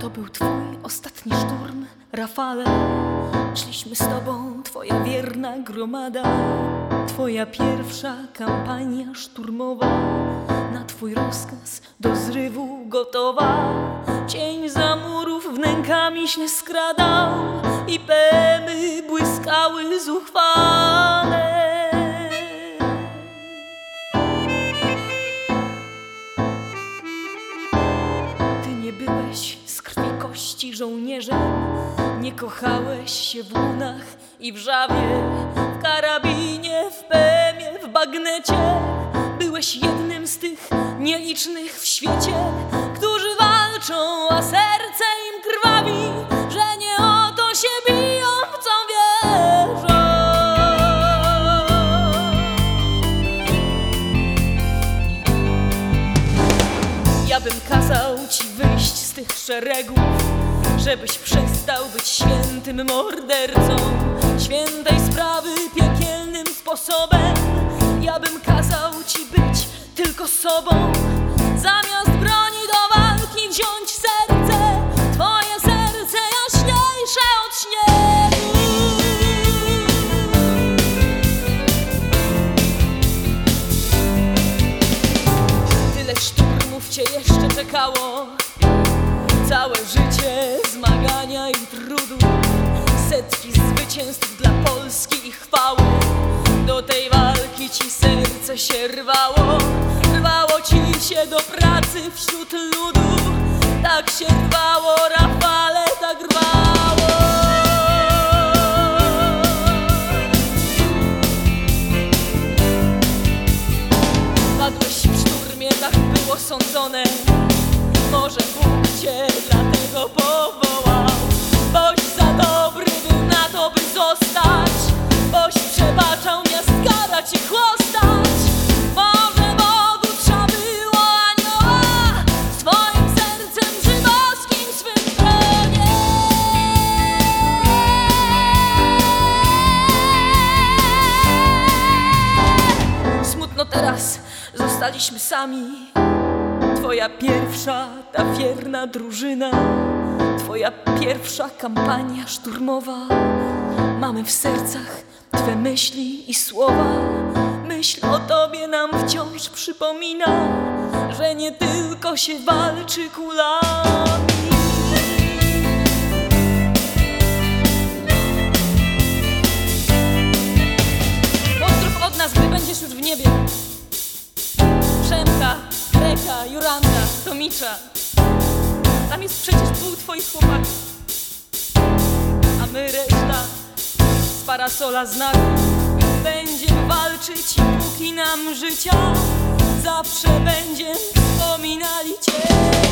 To był twój ostatni szturm, Rafale. Szliśmy z tobą, twoja wierna gromada. Twoja pierwsza kampania szturmowa. Na twój rozkaz do zrywu gotowa. Cień za murów wnękami się skradał i pemy błyskały zuchwale. Ty nie byłeś z krwi kości żołnierzem, nie kochałeś się w łunach i w żawie, w karabinie, w pemie, w bagnecie. Byłeś jednym z tych nielicznych w świecie, którzy szeregów, żebyś przestał być świętym mordercą, świętej sprawy piekielnym sposobem. Ja bym kazał ci być tylko sobą, zamiast broni do walki wziąć serce, twoje serce jaśniejsze od śniegu. Tyle szturmów cię jeszcze czekało Całe życie zmagania i trudu. Setki zwycięstw dla Polski i chwały. Do tej walki ci serce się rwało. Rwało ci się do pracy wśród ludu. Tak się rwało, Rafale, tak rwało. Padłeś w szturmie, tak było sądzone dlatego powołał. Boś za dobry był na to, by zostać. Boś przebaczał miast karać i chłostać. Może Bogu trzeba było anioła Z twoim sercem żydowskim swym tronie Smutno teraz, zostaliśmy sami Twoja pierwsza, ta wierna drużyna Twoja pierwsza kampania szturmowa. Mamy w sercach Twe myśli i słowa. Myśl o Tobie nam wciąż przypomina Że nie tylko się walczy kulami. Pozdrów od nas, gdy będziesz już w niebie Greka, Juranda, Tomicza. Tam jest przecież pół twoich chłopaków. A my reszta z parasola znaku. Będziemy walczyć póki nam życia Zawsze będziemy wspominali Cię